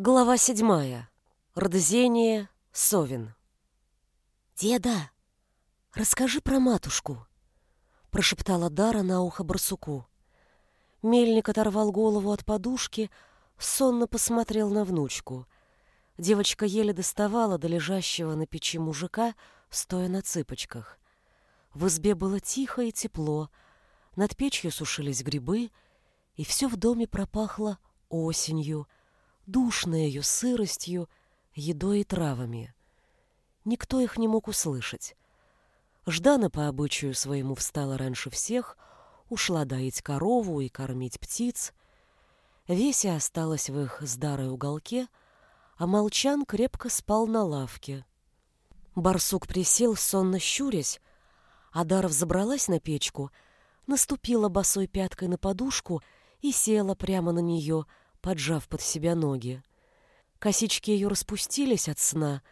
Глава седьмая. Родозение. Совин. «Деда, расскажи про матушку», — прошептала Дара на ухо барсуку. Мельник оторвал голову от подушки, сонно посмотрел на внучку. Девочка еле доставала до лежащего на печи мужика, стоя на цыпочках. В избе было тихо и тепло, над печью сушились грибы, и все в доме пропахло осенью — душной ее сыростью, едой и травами. Никто их не мог услышать. Ждана по обычаю своему встала раньше всех, ушла доить корову и кормить птиц. Веся осталась в их старой уголке, а Молчан крепко спал на лавке. Барсук присел, сонно щурясь, а Дара взобралась на печку, наступила босой пяткой на подушку и села прямо на нее, поджав под себя ноги. Косички ее распустились от сна,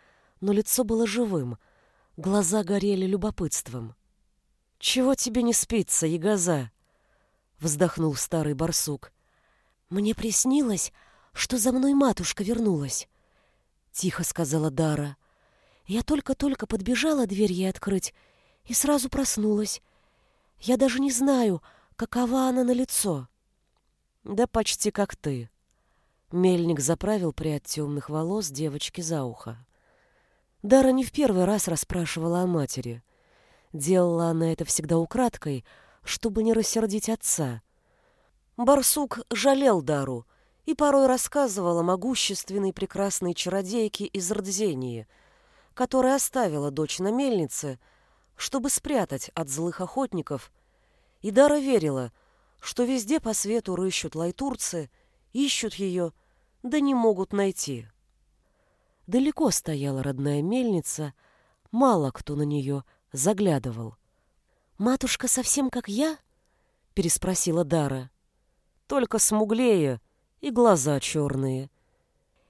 но лицо было живым, глаза горели любопытством. «Чего тебе не спится, ягоза?» — вздохнул старый барсук. «Мне приснилось, что за мной матушка вернулась», — тихо сказала Дара. «Я только-только подбежала дверь ей открыть и сразу проснулась. Я даже не знаю, какова она на лицо». «Да почти как ты», Мельник заправил прядь темных волос девочки за ухо. Дара не в первый раз расспрашивала о матери. Делала она это всегда украдкой, чтобы не рассердить отца. Барсук жалел Дару и порой рассказывал о могущественной прекрасной чародейке из Родзении, которая оставила дочь на мельнице, чтобы спрятать от злых охотников, и Дара верила, что везде по свету рыщут лайтурцы — ищут ее, да не могут найти. Далеко стояла родная мельница, мало кто на нее заглядывал. «Матушка совсем как я?» — переспросила Дара. «Только смуглее и глаза черные».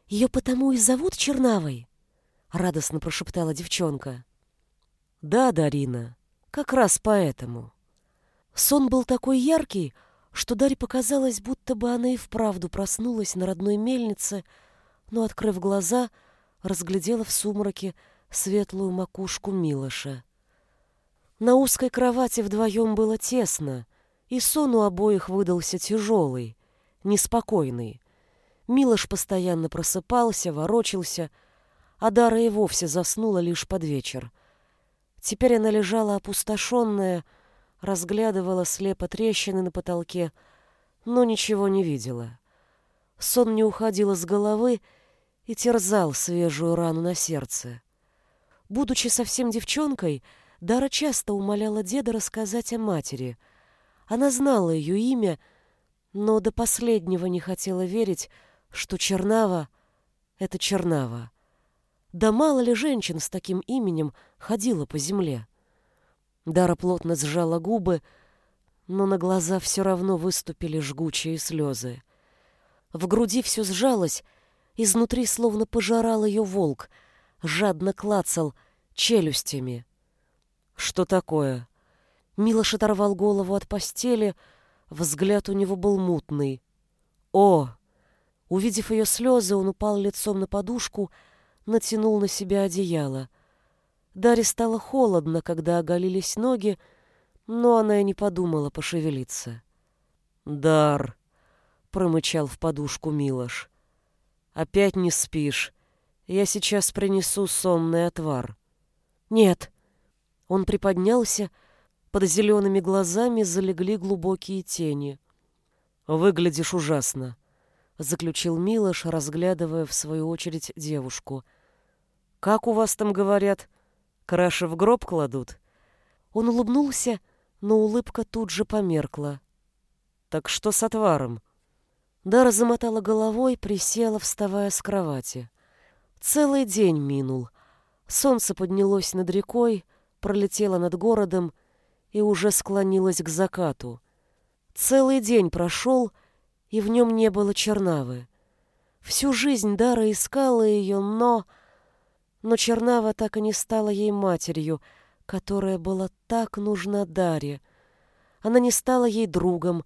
«Ее потому и зовут Чернавой?» — радостно прошептала девчонка. «Да, Дарина, как раз поэтому». Сон был такой яркий, что Дарье показалось, будто бы она и вправду проснулась на родной мельнице, но, открыв глаза, разглядела в сумраке светлую макушку Милоша. На узкой кровати вдвоем было тесно, и сон у обоих выдался тяжелый, неспокойный. Милош постоянно просыпался, ворочался, а Дара и вовсе заснула лишь под вечер. Теперь она лежала опустошенная, разглядывала слепо трещины на потолке, но ничего не видела. Сон не уходил из головы и терзал свежую рану на сердце. Будучи совсем девчонкой, Дара часто умоляла деда рассказать о матери. Она знала ее имя, но до последнего не хотела верить, что Чернава — это Чернава. Да мало ли женщин с таким именем ходила по земле. Дара плотно сжала губы, но на глаза все равно выступили жгучие слезы. В груди все сжалось, изнутри словно пожирал ее волк, жадно клацал челюстями. «Что такое?» Милош оторвал голову от постели, взгляд у него был мутный. «О!» Увидев ее слезы, он упал лицом на подушку, натянул на себя одеяло. Даре стало холодно, когда оголились ноги, но она и не подумала пошевелиться. «Дар!» — промычал в подушку Милош. «Опять не спишь. Я сейчас принесу сонный отвар». «Нет». Он приподнялся, под зелеными глазами залегли глубокие тени. «Выглядишь ужасно», — заключил Милош, разглядывая в свою очередь девушку. «Как у вас там говорят?» Краши в гроб кладут. Он улыбнулся, но улыбка тут же померкла. Так что с отваром? Дара замотала головой, присела, вставая с кровати. Целый день минул. Солнце поднялось над рекой, пролетело над городом и уже склонилось к закату. Целый день прошел, и в нем не было чернавы. Всю жизнь Дара искала ее, но но Чернава так и не стала ей матерью, которая была так нужна Даре. Она не стала ей другом,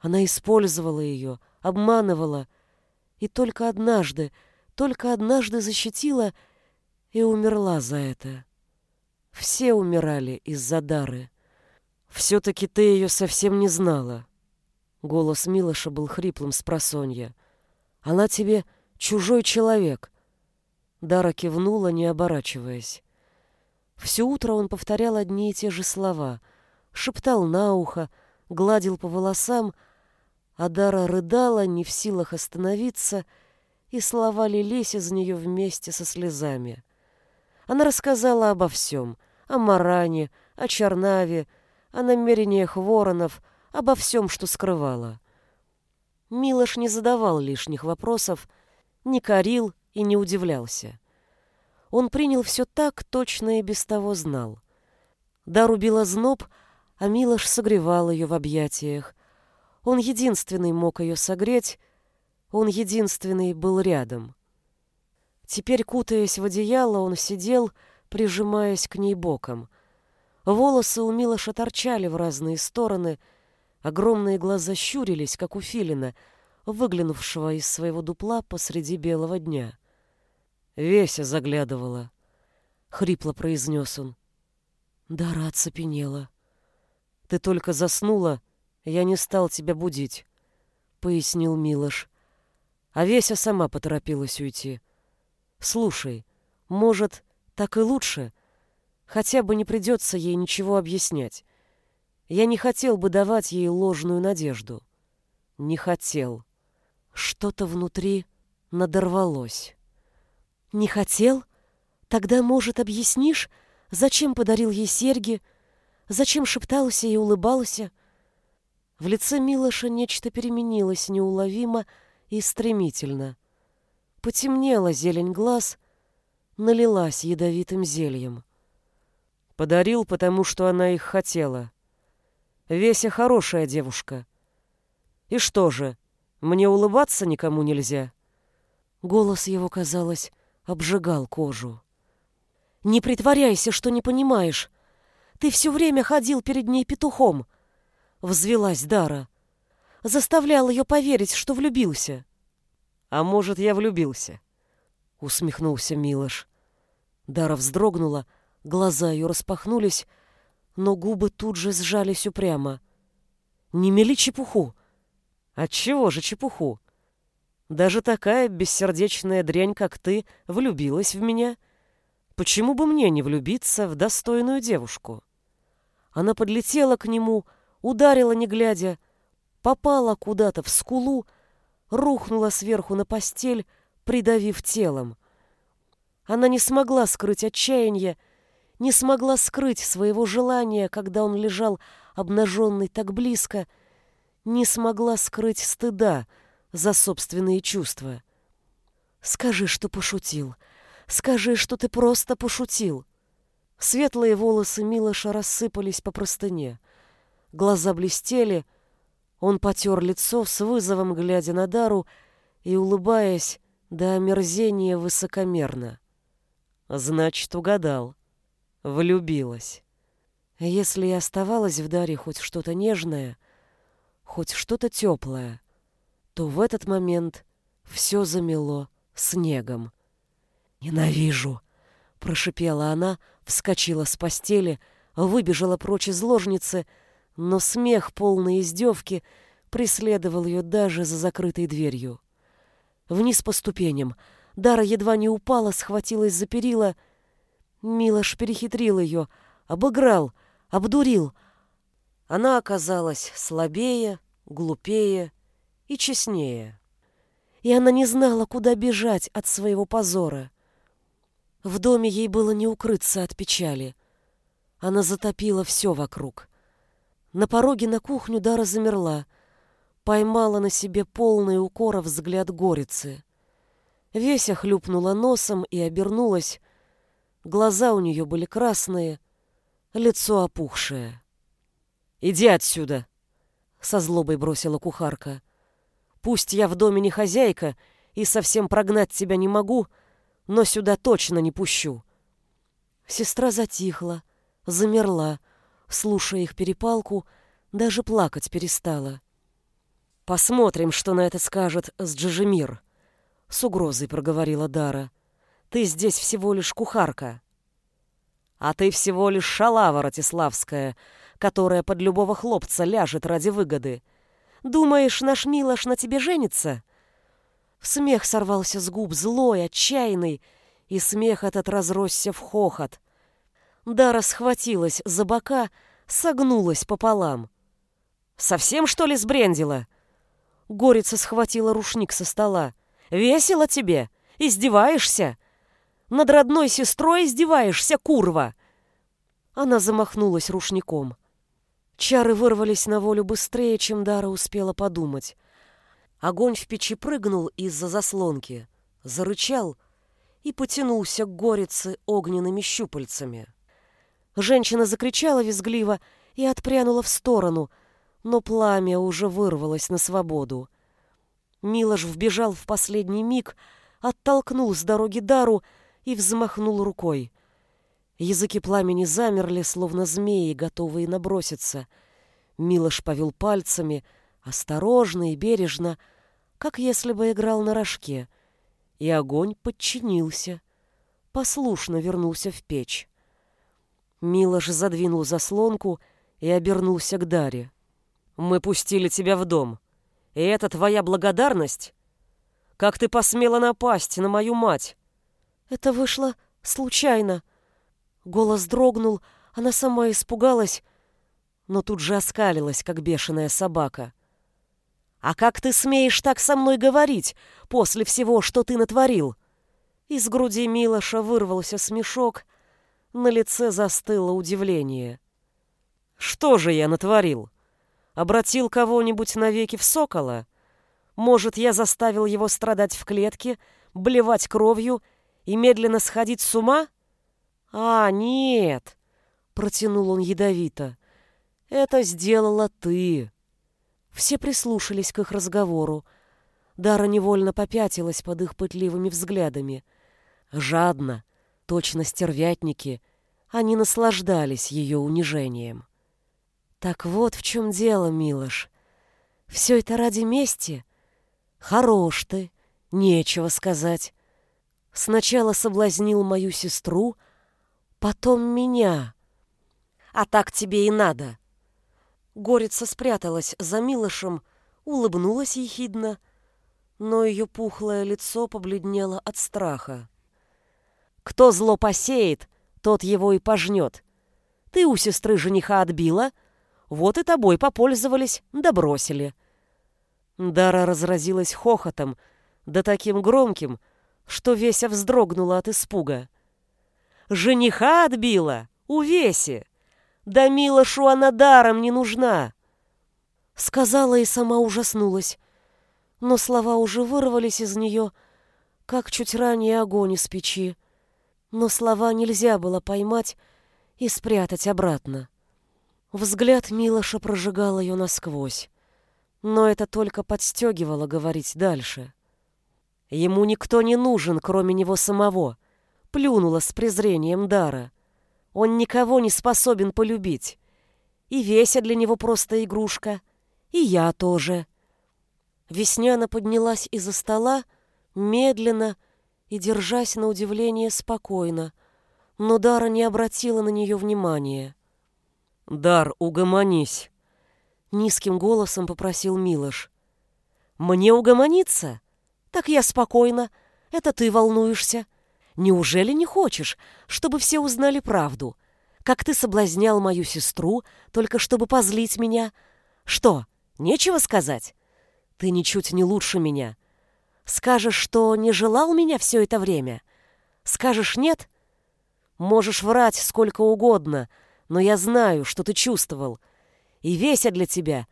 она использовала ее, обманывала и только однажды, только однажды защитила и умерла за это. Все умирали из-за Дары. Все-таки ты ее совсем не знала. Голос Милоша был хриплым с просонья. Она тебе чужой человек. Дара кивнула, не оборачиваясь. Все утро он повторял одни и те же слова, шептал на ухо, гладил по волосам, а Дара рыдала, не в силах остановиться, и слова лились из нее вместе со слезами. Она рассказала обо всем — о Маране, о Чернаве, о намерениях воронов, обо всем, что скрывала. Милош не задавал лишних вопросов, не корил и не удивлялся. Он принял все так, точно и без того знал. Дару била зноб, а Милош согревал ее в объятиях. Он единственный мог ее согреть, он единственный был рядом. Теперь, кутаясь в одеяло, он сидел, прижимаясь к ней боком. Волосы у Милоша торчали в разные стороны, огромные глаза щурились, как у филина, выглянувшего из своего дупла посреди белого дня. Веся заглядывала. Хрипло произнес он. Дара оцепенела. Ты только заснула, я не стал тебя будить, пояснил Милош. А Веся сама поторопилась уйти. Слушай, может, так и лучше — Хотя бы не придется ей ничего объяснять. Я не хотел бы давать ей ложную надежду. Не хотел. Что-то внутри надорвалось. Не хотел? Тогда, может, объяснишь, зачем подарил ей серьги, зачем шептался и улыбался? В лице Милоша нечто переменилось неуловимо и стремительно. Потемнела зелень глаз, налилась ядовитым зельем. Подарил, потому что она их хотела. Веся хорошая девушка. И что же, мне улыбаться никому нельзя? Голос его, казалось, обжигал кожу. Не притворяйся, что не понимаешь. Ты все время ходил перед ней петухом. Взвелась Дара. Заставлял ее поверить, что влюбился. А может, я влюбился? Усмехнулся Милош. Дара вздрогнула, Глаза ее распахнулись, но губы тут же сжались упрямо. «Не мели чепуху!» «Отчего же чепуху? Даже такая бессердечная дрянь, как ты, влюбилась в меня. Почему бы мне не влюбиться в достойную девушку?» Она подлетела к нему, ударила не глядя, попала куда-то в скулу, рухнула сверху на постель, придавив телом. Она не смогла скрыть отчаяние, не смогла скрыть своего желания, когда он лежал обнаженный так близко, не смогла скрыть стыда за собственные чувства. «Скажи, что пошутил. Скажи, что ты просто пошутил». Светлые волосы Милоша рассыпались по простыне. Глаза блестели. Он потер лицо с вызовом, глядя на Дару и улыбаясь до омерзения высокомерно. «Значит, угадал». Влюбилась. Если и оставалось в Даре хоть что-то нежное, хоть что-то теплое, то в этот момент все замело снегом. «Ненавижу!» — прошипела она, вскочила с постели, выбежала прочь из ложницы, но смех, полный издевки, преследовал ее даже за закрытой дверью. Вниз по ступеням. Дара едва не упала, схватилась за перила — Милош перехитрил ее, обыграл, обдурил. Она оказалась слабее, глупее и честнее. И она не знала, куда бежать от своего позора. В доме ей было не укрыться от печали. Она затопила все вокруг. На пороге на кухню Дара замерла, поймала на себе полный укора взгляд горицы. Веся хлюпнула носом и обернулась, Глаза у нее были красные, лицо опухшее. «Иди отсюда!» — со злобой бросила кухарка. «Пусть я в доме не хозяйка и совсем прогнать тебя не могу, но сюда точно не пущу». Сестра затихла, замерла, слушая их перепалку, даже плакать перестала. «Посмотрим, что на это скажет Сджижемир», С угрозой проговорила Дара. Ты здесь всего лишь кухарка. А ты всего лишь шалава Ратиславская, которая под любого хлопца ляжет ради выгоды. Думаешь, наш Милош на тебе женится?» Смех сорвался с губ, злой, отчаянный, и смех этот разросся в хохот. Дара схватилась за бока, согнулась пополам. «Совсем, что ли, сбрендила?» Горица схватила рушник со стола. «Весело тебе? Издеваешься? Над родной сестрой издеваешься, курва!» Она замахнулась рушником. Чары вырвались на волю быстрее, чем Дара успела подумать. Огонь в печи прыгнул из-за заслонки, зарычал и потянулся к горице огненными щупальцами. Женщина закричала визгливо и отпрянула в сторону, но пламя уже вырвалось на свободу. Милош вбежал в последний миг, оттолкнул с дороги Дару и взмахнул рукой. Языки пламени замерли, словно змеи, готовые наброситься. Милош повел пальцами, осторожно и бережно, как если бы играл на рожке, и огонь подчинился, послушно вернулся в печь. Милош задвинул заслонку и обернулся к Даре. «Мы пустили тебя в дом, и это твоя благодарность? Как ты посмела напасть на мою мать?» «Это вышло случайно», Голос дрогнул, она сама испугалась, но тут же оскалилась, как бешеная собака. «А как ты смеешь так со мной говорить после всего, что ты натворил?» Из груди Милоша вырвался смешок, на лице застыло удивление. «Что же я натворил? Обратил кого-нибудь навеки в сокола? Может, я заставил его страдать в клетке, блевать кровью и медленно сходить с ума?» «А, нет!» — протянул он ядовито. «Это сделала ты!» Все прислушались к их разговору. Дара невольно попятилась под их пытливыми взглядами. Жадно, точно стервятники, они наслаждались ее унижением. «Так вот в чем дело, Милош. Все это ради мести? Хорош ты, нечего сказать. Сначала соблазнил мою сестру, — потом меня. А так тебе и надо. Горица спряталась за Милошем, улыбнулась ехидно, но ее пухлое лицо побледнело от страха. Кто зло посеет, тот его и пожнет. Ты у сестры жениха отбила, вот и тобой попользовались, да. Дара разразилась хохотом, да таким громким, что Веся вздрогнула от испуга. Жениха отбила? Увеси! Да Милошу она даром не нужна!» Сказала и сама ужаснулась. Но слова уже вырвались из нее, как чуть ранее огонь из печи. Но слова нельзя было поймать и спрятать обратно. Взгляд Милоша прожигал ее насквозь. Но это только подстегивало говорить дальше. Ему никто не нужен, кроме него самого плюнула с презрением Дара. Он никого не способен полюбить. И Веся для него просто игрушка. И я тоже. Весняна поднялась из-за стола, медленно и, держась на удивление, спокойно. Но Дара не обратила на нее внимания. «Дар, угомонись!» Низким голосом попросил Милош. «Мне угомониться? Так я спокойно. Это ты волнуешься. Неужели не хочешь, чтобы все узнали правду? Как ты соблазнял мою сестру, только чтобы позлить меня? Что, нечего сказать? Ты ничуть не лучше меня. Скажешь, что не желал меня все это время? Скажешь нет? Можешь врать сколько угодно, но я знаю, что ты чувствовал. И веся для тебя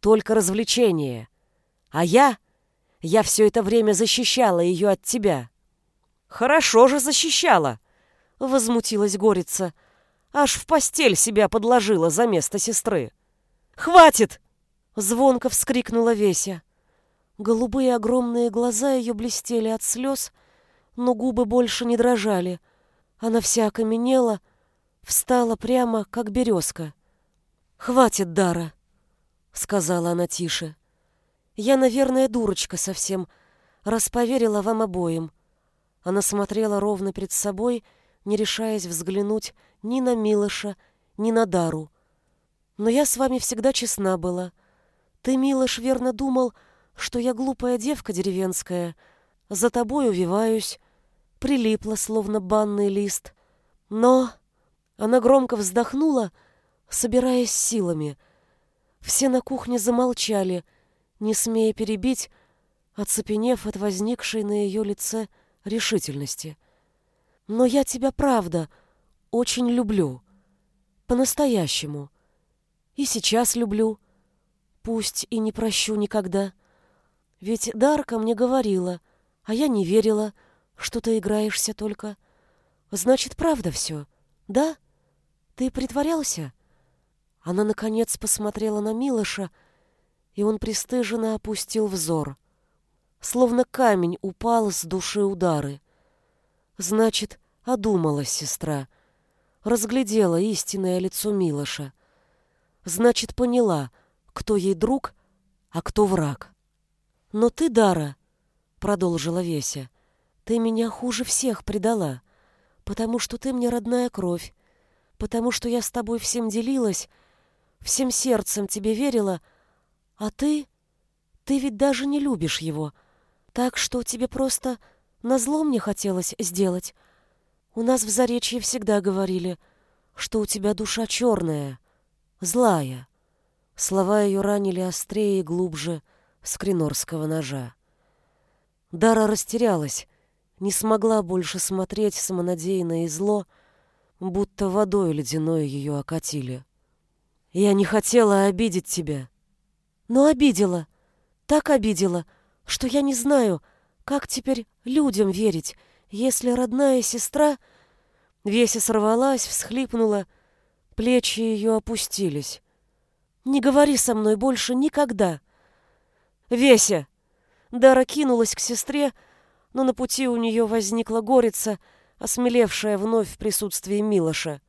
только развлечение. А я... Я все это время защищала ее от тебя. Хорошо же защищала, возмутилась Горица. Аж в постель себя подложила за место сестры. Хватит! Звонко вскрикнула Веся. Голубые огромные глаза ее блестели от слез, но губы больше не дрожали. Она вся окаменела, встала прямо, как березка. «Хватит, Дара!» — сказала она тише. «Я, наверное, дурочка совсем, раз поверила вам обоим. Она смотрела ровно перед собой, не решаясь взглянуть ни на Милоша, ни на Дару. Но я с вами всегда честна была. Ты, Милош, верно думал, что я глупая девка деревенская, за тобой увиваюсь, прилипла, словно банный лист. Но она громко вздохнула, собираясь силами. Все на кухне замолчали, не смея перебить, оцепенев от возникшей на ее лице решительности. «Но я тебя, правда, очень люблю. По-настоящему. И сейчас люблю. Пусть и не прощу никогда. Ведь Дарка мне говорила, а я не верила, что ты играешься только. Значит, правда все, да? Ты притворялся?» Она, наконец, посмотрела на Милоша, и он пристыженно опустил взор. Словно камень упал с души удары. Значит, одумалась сестра. Разглядела истинное лицо Милоша. Значит, поняла, кто ей друг, а кто враг. «Но ты, Дара, — продолжила Веся, — ты меня хуже всех предала, потому что ты мне родная кровь, потому что я с тобой всем делилась, всем сердцем тебе верила, а ты... Ты ведь даже не любишь его, так что тебе просто назло мне хотелось сделать. У нас в Заречье всегда говорили, что у тебя душа черная, злая. Слова ее ранили острее и глубже скринорского ножа. Дара растерялась, не смогла больше смотреть самонадеянно и зло, будто водой ледяной ее окатили. Я не хотела обидеть тебя. Но обидела. Так обидела, что я не знаю, как теперь людям верить, если родная сестра... Веся сорвалась, всхлипнула, плечи ее опустились. «Не говори со мной больше никогда!» «Веся!» Дара кинулась к сестре, но на пути у нее возникла горица, осмелевшая вновь в присутствии Милоша.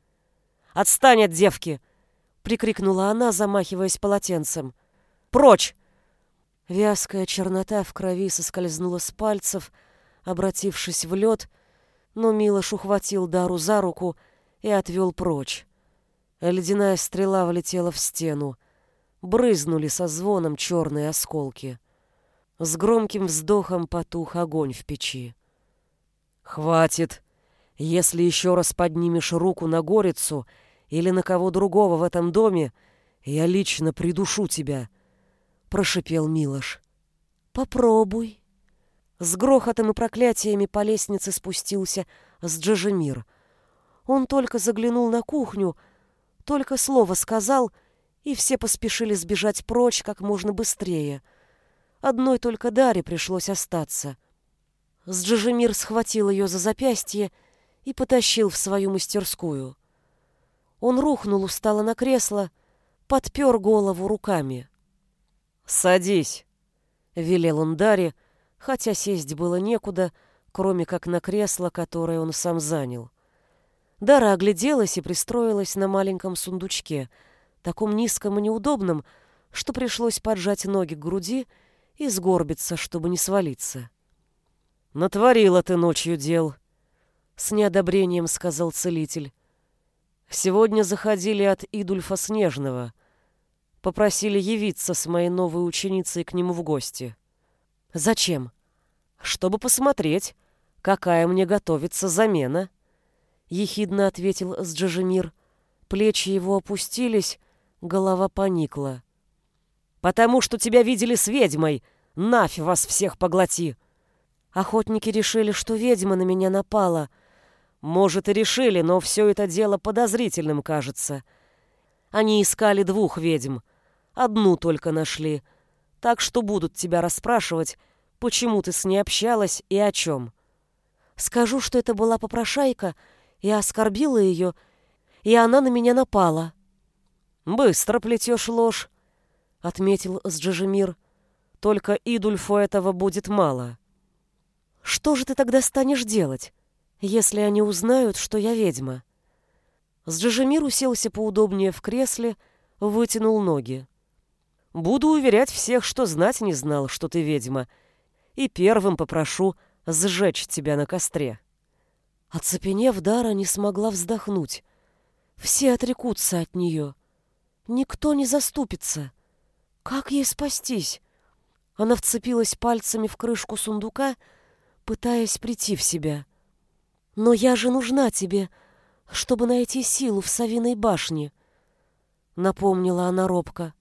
«Отстань от девки!» — прикрикнула она, замахиваясь полотенцем. «Прочь!» Вязкая чернота в крови соскользнула с пальцев, обратившись в лед, но Милош ухватил Дару за руку и отвел прочь. Ледяная стрела влетела в стену. Брызнули со звоном черные осколки. С громким вздохом потух огонь в печи. «Хватит! Если еще раз поднимешь руку на горицу или на кого другого в этом доме, я лично придушу тебя», — прошипел Милош. «Попробуй». С грохотом и проклятиями по лестнице спустился с Джажемир. Он только заглянул на кухню, только слово сказал, и все поспешили сбежать прочь как можно быстрее. Одной только Даре пришлось остаться. С Джажемир схватил ее за запястье и потащил в свою мастерскую. Он рухнул устало на кресло, подпер голову руками. «Садись!» — велел он Даре, хотя сесть было некуда, кроме как на кресло, которое он сам занял. Дара огляделась и пристроилась на маленьком сундучке, таком низком и неудобном, что пришлось поджать ноги к груди и сгорбиться, чтобы не свалиться. «Натворила ты ночью дел», — с неодобрением сказал целитель. Сегодня заходили от Идульфа Снежного. Попросили явиться с моей новой ученицей к нему в гости. Зачем? Чтобы посмотреть, какая мне готовится замена. Ехидно ответил Сджижемир. Плечи его опустились, голова поникла. «Потому что тебя видели с ведьмой! Нафь вас всех поглоти!» Охотники решили, что ведьма на меня напала — может, и решили, но все это дело подозрительным кажется. Они искали двух ведьм. Одну только нашли. Так что будут тебя расспрашивать, почему ты с ней общалась и о чем. Скажу, что это была попрошайка, я оскорбила ее, и она на меня напала. «Быстро плетешь ложь», — отметил Сджижемир. «Только Идульфу этого будет мало». «Что же ты тогда станешь делать?» если они узнают, что я ведьма. Сджижемир уселся поудобнее в кресле, вытянул ноги. Буду уверять всех, что знать не знал, что ты ведьма, и первым попрошу сжечь тебя на костре. Оцепенев, Дара не смогла вздохнуть. Все отрекутся от нее. Никто не заступится. Как ей спастись? Она вцепилась пальцами в крышку сундука, пытаясь прийти в себя. «Но я же нужна тебе, чтобы найти силу в Савиной башне», — напомнила она робко.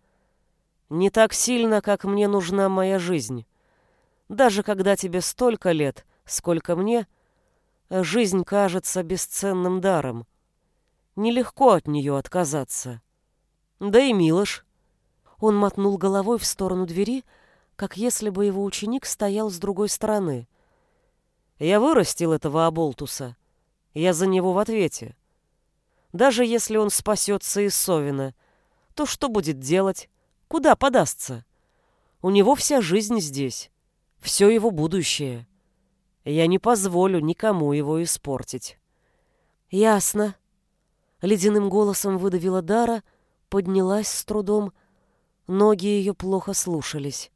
«Не так сильно, как мне нужна моя жизнь. Даже когда тебе столько лет, сколько мне, жизнь кажется бесценным даром. Нелегко от нее отказаться. Да и Милош». Он мотнул головой в сторону двери, как если бы его ученик стоял с другой стороны — я вырастил этого оболтуса. Я за него в ответе. Даже если он спасется из Совина, то что будет делать? Куда подастся? У него вся жизнь здесь. Все его будущее. Я не позволю никому его испортить. Ясно. Ледяным голосом выдавила Дара, поднялась с трудом. Ноги ее плохо слушались.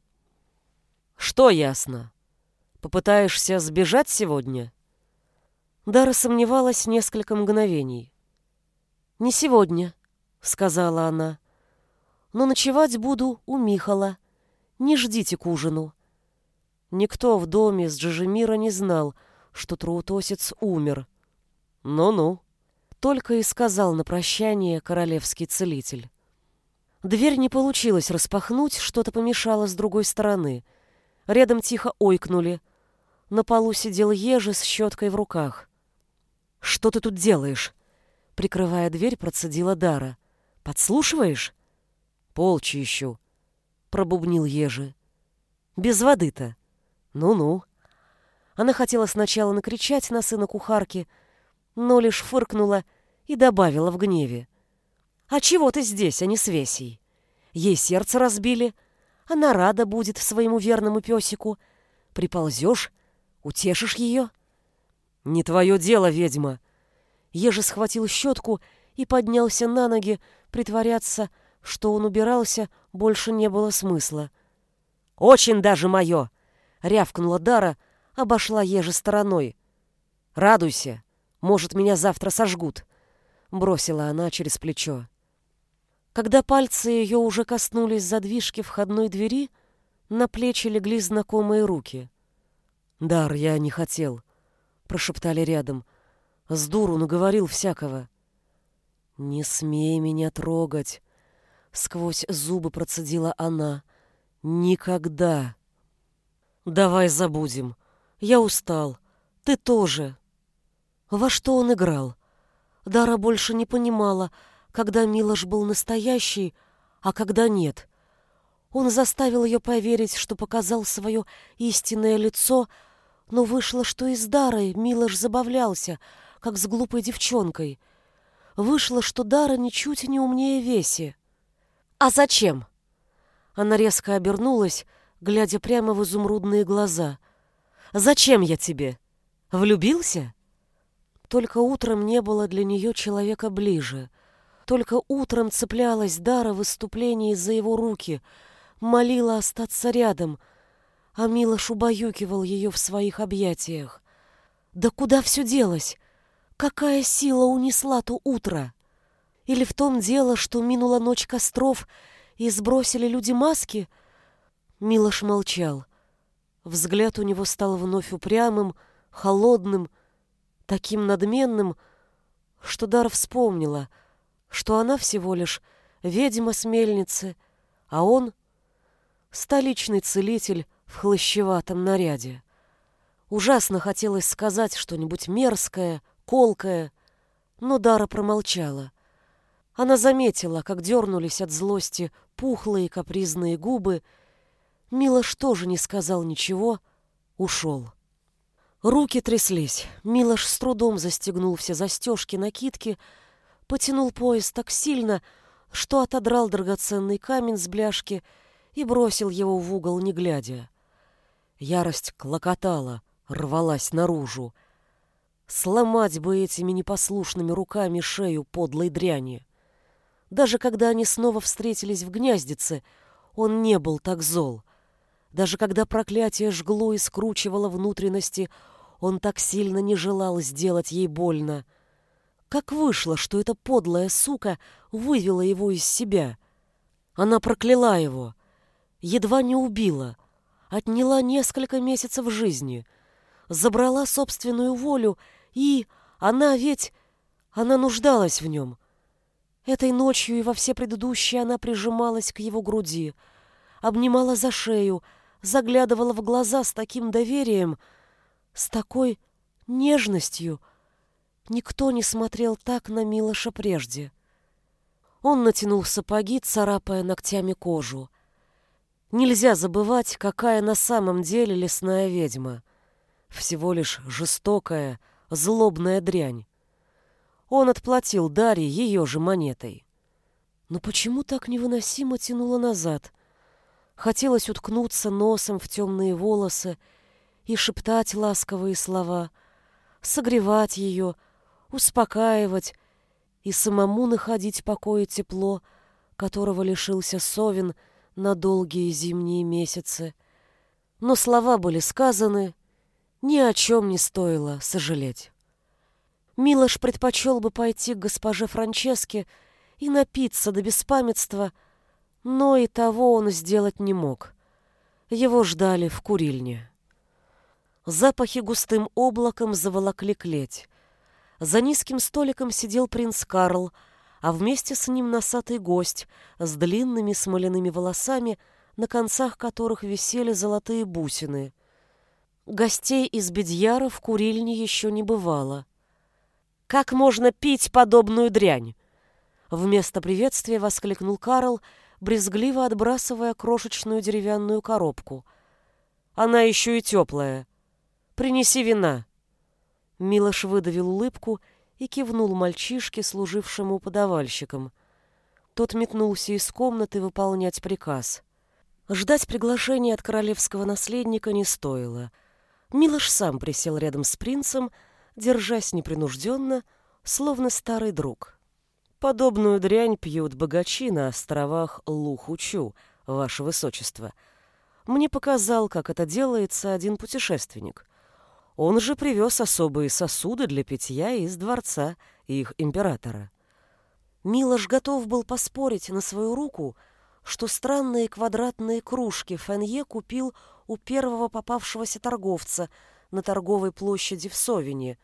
Что ясно? Попытаешься сбежать сегодня?» Дара сомневалась несколько мгновений. «Не сегодня», — сказала она. «Но ночевать буду у Михала. Не ждите к ужину». Никто в доме с Джижемира не знал, что Троутосец умер. «Ну-ну», — только и сказал на прощание королевский целитель. Дверь не получилось распахнуть, что-то помешало с другой стороны. Рядом тихо ойкнули — на полу сидел Ежи с щеткой в руках. «Что ты тут делаешь?» Прикрывая дверь, процедила Дара. «Подслушиваешь?» «Полчи ищу», — пробубнил Ежи. «Без воды-то». «Ну-ну». Она хотела сначала накричать на сына кухарки, но лишь фыркнула и добавила в гневе. «А чего ты здесь, а не с Весей? Ей сердце разбили, она рада будет своему верному песику. Приползешь, Утешишь ее? Не твое дело, ведьма. Ежи схватил щетку и поднялся на ноги, притворяться, что он убирался, больше не было смысла. «Очень даже мое!» — рявкнула Дара, обошла ежи стороной. «Радуйся, может, меня завтра сожгут», — бросила она через плечо. Когда пальцы ее уже коснулись задвижки входной двери, на плечи легли знакомые руки. «Дар, я не хотел», — прошептали рядом. «С дуру наговорил всякого». «Не смей меня трогать», — сквозь зубы процедила она. «Никогда». «Давай забудем. Я устал. Ты тоже». Во что он играл? Дара больше не понимала, когда Милош был настоящий, а когда нет. Он заставил ее поверить, что показал свое истинное лицо, но вышло, что и с Дарой Милош забавлялся, как с глупой девчонкой. Вышло, что Дара ничуть не умнее Веси. «А зачем?» Она резко обернулась, глядя прямо в изумрудные глаза. «Зачем я тебе? Влюбился?» Только утром не было для нее человека ближе. Только утром цеплялась Дара в выступлении за его руки — молила остаться рядом, а Милош убаюкивал ее в своих объятиях. Да куда все делось? Какая сила унесла то утро? Или в том дело, что минула ночь костров и сбросили люди маски? Милош молчал. Взгляд у него стал вновь упрямым, холодным, таким надменным, что Дара вспомнила, что она всего лишь ведьма с мельницы, а он — столичный целитель в хлыщеватом наряде. Ужасно хотелось сказать что-нибудь мерзкое, колкое, но Дара промолчала. Она заметила, как дернулись от злости пухлые капризные губы. Милош тоже не сказал ничего, ушел. Руки тряслись. Милош с трудом застегнул все застежки накидки, потянул пояс так сильно, что отодрал драгоценный камень с бляшки — и бросил его в угол, не глядя. Ярость клокотала, рвалась наружу. Сломать бы этими непослушными руками шею подлой дряни. Даже когда они снова встретились в гнездице, он не был так зол. Даже когда проклятие жгло и скручивало внутренности, он так сильно не желал сделать ей больно. Как вышло, что эта подлая сука вывела его из себя? Она прокляла его, едва не убила, отняла несколько месяцев жизни, забрала собственную волю, и она ведь... Она нуждалась в нем. Этой ночью и во все предыдущие она прижималась к его груди, обнимала за шею, заглядывала в глаза с таким доверием, с такой нежностью. Никто не смотрел так на Милоша прежде. Он натянул сапоги, царапая ногтями кожу. Нельзя забывать, какая на самом деле лесная ведьма. Всего лишь жестокая, злобная дрянь. Он отплатил Дарье ее же монетой. Но почему так невыносимо тянуло назад? Хотелось уткнуться носом в темные волосы и шептать ласковые слова, согревать ее, успокаивать и самому находить покой и тепло, которого лишился Совин на долгие зимние месяцы. Но слова были сказаны, ни о чем не стоило сожалеть. Милош предпочел бы пойти к госпоже Франческе и напиться до беспамятства, но и того он сделать не мог. Его ждали в курильне. Запахи густым облаком заволокли клеть. За низким столиком сидел принц Карл, а вместе с ним носатый гость с длинными смоляными волосами, на концах которых висели золотые бусины. Гостей из Бедьяра в курильне еще не бывало. Как можно пить подобную дрянь? Вместо приветствия воскликнул Карл, брезгливо отбрасывая крошечную деревянную коробку. Она еще и теплая. Принеси вина. Милош выдавил улыбку и кивнул мальчишке, служившему подавальщиком. Тот метнулся из комнаты выполнять приказ. Ждать приглашения от королевского наследника не стоило. Милош сам присел рядом с принцем, держась непринужденно, словно старый друг. Подобную дрянь пьют богачи на островах Лухучу, ваше высочество. Мне показал, как это делается один путешественник. Он же привез особые сосуды для питья из дворца их императора. Милош готов был поспорить на свою руку, что странные квадратные кружки Фенье купил у первого попавшегося торговца — на торговой площади в Совине,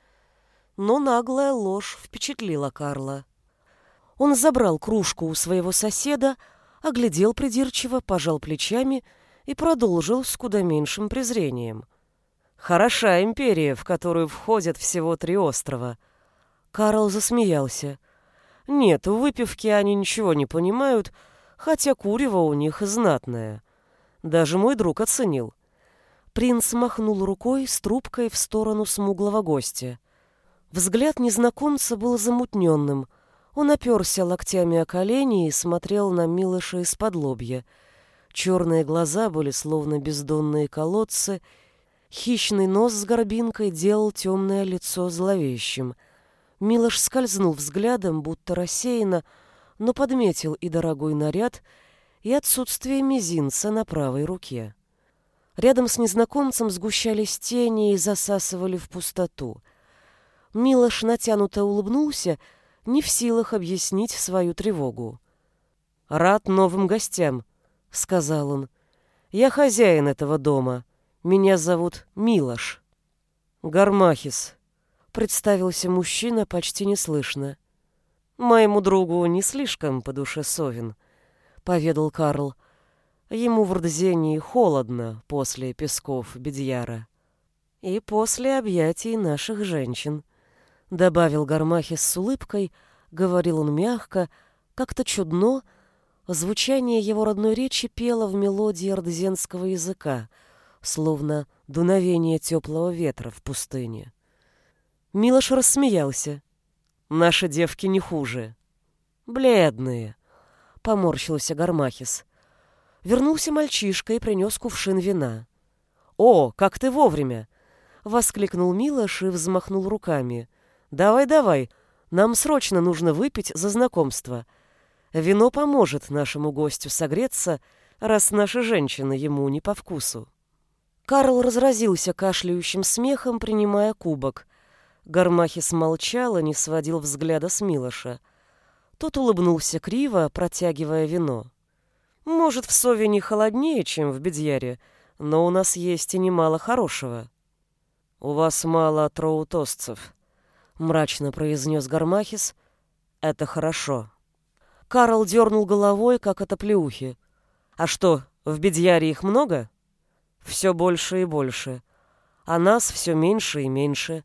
но наглая ложь впечатлила Карла. Он забрал кружку у своего соседа, оглядел придирчиво, пожал плечами и продолжил с куда меньшим презрением. «Хороша империя, в которую входят всего три острова». Карл засмеялся. «Нет, в выпивке они ничего не понимают, хотя курево у них знатное. Даже мой друг оценил. Принц махнул рукой с трубкой в сторону смуглого гостя. Взгляд незнакомца был замутненным. Он оперся локтями о колени и смотрел на Милыша из-под лобья. Черные глаза были словно бездонные колодцы. Хищный нос с горбинкой делал темное лицо зловещим. Милош скользнул взглядом, будто рассеянно, но подметил и дорогой наряд, и отсутствие мизинца на правой руке. Рядом с незнакомцем сгущались тени и засасывали в пустоту. Милош натянуто улыбнулся, не в силах объяснить свою тревогу. «Рад новым гостям», — сказал он. «Я хозяин этого дома. Меня зовут Милош». «Гармахис», — представился мужчина почти неслышно. «Моему другу не слишком по душе Совин», — поведал Карл. Ему в Рдзении холодно после песков Бедьяра. И после объятий наших женщин. Добавил Гармахис с улыбкой, говорил он мягко, как-то чудно, звучание его родной речи пело в мелодии ордзенского языка, словно дуновение теплого ветра в пустыне. Милош рассмеялся. «Наши девки не хуже». «Бледные», — поморщился Гармахис. Вернулся мальчишка и принес кувшин вина. «О, как ты вовремя!» — воскликнул Милош и взмахнул руками. «Давай, давай, нам срочно нужно выпить за знакомство. Вино поможет нашему гостю согреться, раз наши женщины ему не по вкусу. Карл разразился кашляющим смехом, принимая кубок. Гармахис молчал и не сводил взгляда с Милоша. Тот улыбнулся криво, протягивая вино. «Может, в Сове не холоднее, чем в Бедьяре, но у нас есть и немало хорошего». «У вас мало троутосцев», — мрачно произнес Гармахис. «Это хорошо». Карл дернул головой, как от оплеухи. «А что, в Бедьяре их много?» «Все больше и больше. А нас все меньше и меньше.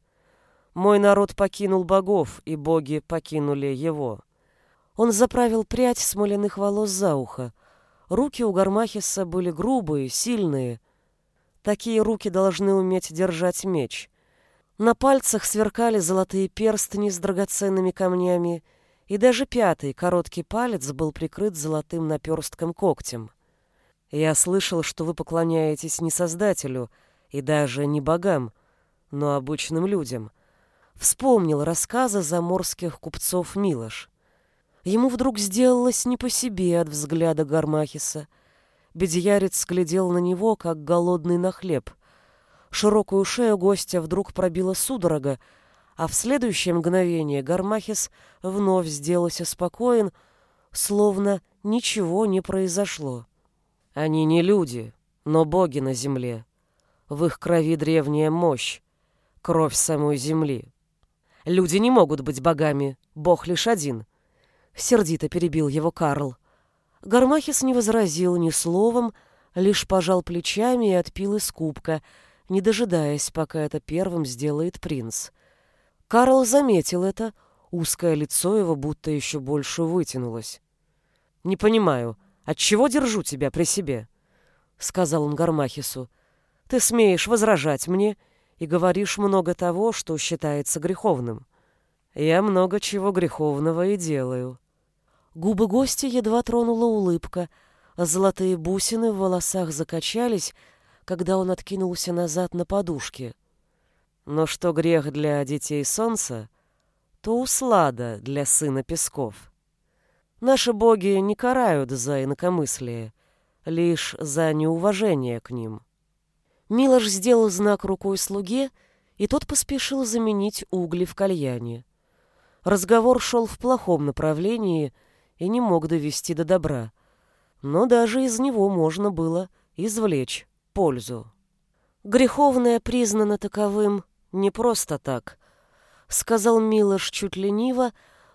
Мой народ покинул богов, и боги покинули его». Он заправил прядь смоляных волос за ухо. Руки у Гармахиса были грубые, сильные. Такие руки должны уметь держать меч. На пальцах сверкали золотые перстни с драгоценными камнями, и даже пятый, короткий палец был прикрыт золотым наперстком когтем. Я слышал, что вы поклоняетесь не Создателю и даже не богам, но обычным людям. Вспомнил рассказы заморских купцов Милош. Ему вдруг сделалось не по себе от взгляда Гармахиса. Бедьярец глядел на него, как голодный на хлеб. Широкую шею гостя вдруг пробила судорога, а в следующее мгновение Гармахис вновь сделался спокоен, словно ничего не произошло. Они не люди, но боги на земле. В их крови древняя мощь, кровь самой земли. Люди не могут быть богами, бог лишь один — Сердито перебил его Карл. Гармахис не возразил ни словом, лишь пожал плечами и отпил из кубка, не дожидаясь, пока это первым сделает принц. Карл заметил это, узкое лицо его будто еще больше вытянулось. «Не понимаю, отчего держу тебя при себе?» — сказал он Гармахису. «Ты смеешь возражать мне и говоришь много того, что считается греховным. Я много чего греховного и делаю». Губы гостя едва тронула улыбка, а золотые бусины в волосах закачались, когда он откинулся назад на подушке. Но что грех для детей солнца, то услада для сына песков. Наши боги не карают за инакомыслие, лишь за неуважение к ним. Милош сделал знак рукой слуге, и тот поспешил заменить угли в кальяне. Разговор шел в плохом направлении — и не мог довести до добра. Но даже из него можно было извлечь пользу. Греховное признано таковым не просто так, сказал Милош чуть лениво,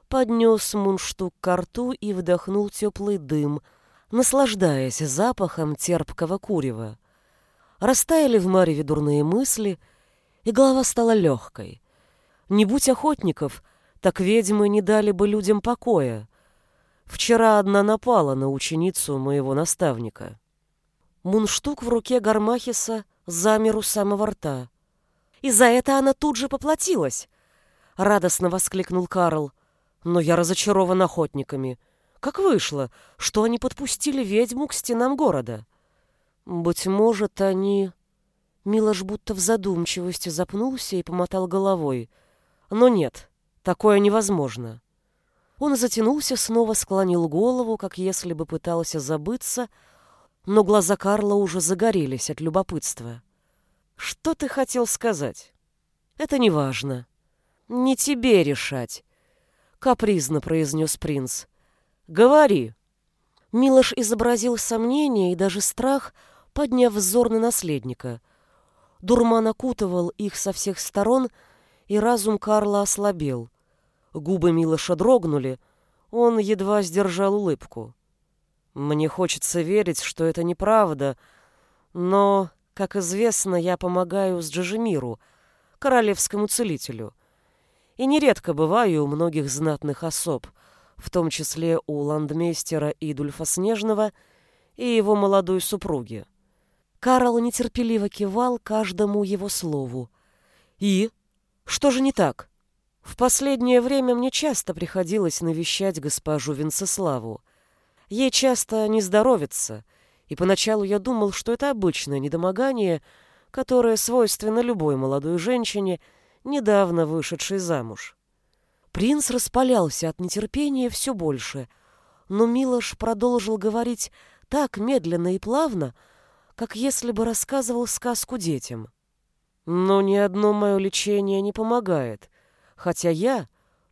поднес мундштук к рту и вдохнул теплый дым, наслаждаясь запахом терпкого курева. Растаяли в мареве дурные мысли, и голова стала легкой. Не будь охотников, так ведьмы не дали бы людям покоя. Вчера одна напала на ученицу моего наставника. Мунштук в руке Гармахиса замер у самого рта. «И за это она тут же поплатилась!» — радостно воскликнул Карл. «Но я разочарован охотниками. Как вышло, что они подпустили ведьму к стенам города?» «Быть может, они...» Милош будто в задумчивости запнулся и помотал головой. «Но нет, такое невозможно. Он затянулся, снова склонил голову, как если бы пытался забыться, но глаза Карла уже загорелись от любопытства. «Что ты хотел сказать?» «Это не важно. Не тебе решать», — капризно произнес принц. «Говори». Милош изобразил сомнение и даже страх, подняв взор на наследника. Дурман окутывал их со всех сторон, и разум Карла ослабел — Губы Милоша дрогнули, он едва сдержал улыбку. Мне хочется верить, что это неправда, но, как известно, я помогаю с Джажемиру, королевскому целителю. И нередко бываю у многих знатных особ, в том числе у ландмейстера Идульфа Снежного и его молодой супруги. Карл нетерпеливо кивал каждому его слову. «И? Что же не так?» В последнее время мне часто приходилось навещать госпожу Венцеславу. Ей часто не здоровится, и поначалу я думал, что это обычное недомогание, которое свойственно любой молодой женщине, недавно вышедшей замуж. Принц распалялся от нетерпения все больше, но Милош продолжил говорить так медленно и плавно, как если бы рассказывал сказку детям. Но ни одно мое лечение не помогает, хотя я,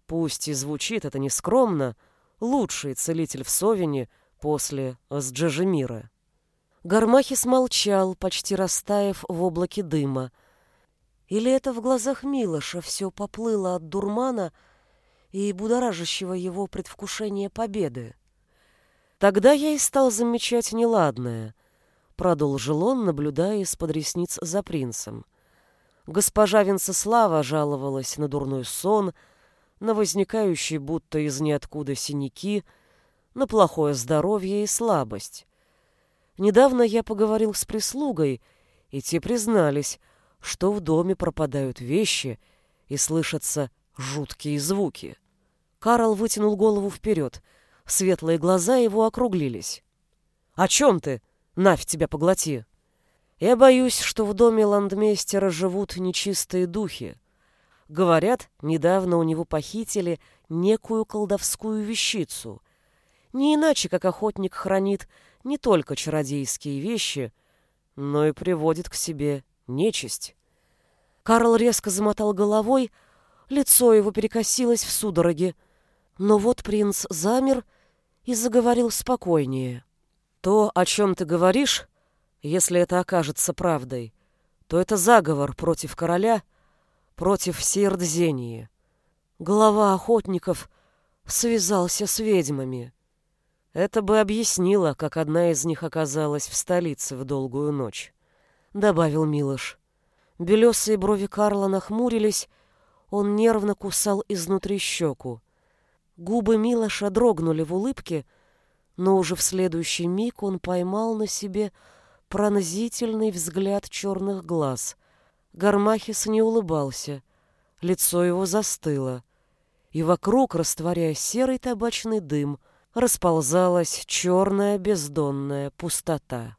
пусть и звучит это нескромно, лучший целитель в Совине после Сджежемира. Гармахис молчал, почти растаяв в облаке дыма. Или это в глазах Милоша все поплыло от дурмана и будоражащего его предвкушения победы? Тогда я и стал замечать неладное, продолжил он, наблюдая из-под ресниц за принцем. Госпожа Венцеслава жаловалась на дурной сон, на возникающие будто из ниоткуда синяки, на плохое здоровье и слабость. Недавно я поговорил с прислугой, и те признались, что в доме пропадают вещи и слышатся жуткие звуки. Карл вытянул голову вперед. Светлые глаза его округлились. «О чем ты? Навь тебя поглоти!» «Я боюсь, что в доме ландмейстера живут нечистые духи. Говорят, недавно у него похитили некую колдовскую вещицу. Не иначе, как охотник хранит не только чародейские вещи, но и приводит к себе нечисть. Карл резко замотал головой, лицо его перекосилось в судороге. Но вот принц замер и заговорил спокойнее. «То, о чем ты говоришь, если это окажется правдой, то это заговор против короля, против всей Рдзении. Глава охотников связался с ведьмами. Это бы объяснило, как одна из них оказалась в столице в долгую ночь, — добавил Милош. Белесые брови Карла нахмурились, он нервно кусал изнутри щеку. Губы Милоша дрогнули в улыбке, но уже в следующий миг он поймал на себе пронзительный взгляд черных глаз. Гармахис не улыбался, лицо его застыло, и вокруг, растворяя серый табачный дым, расползалась черная бездонная пустота.